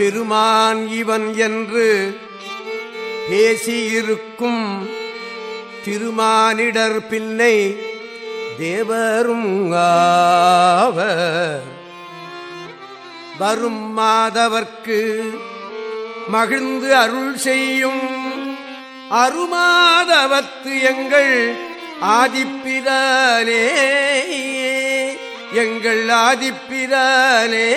பெருமான் இவன் என்று பேசியிருக்கும் திருமானிடர் பின்னை தேவரும் ஆவர். வரும் மாதவர்க்கு மகிழ்ந்து அருள் செய்யும் அருமாதவத்து எங்கள் ஆதிப்பிரானே எங்கள் ஆதிப்பிரானே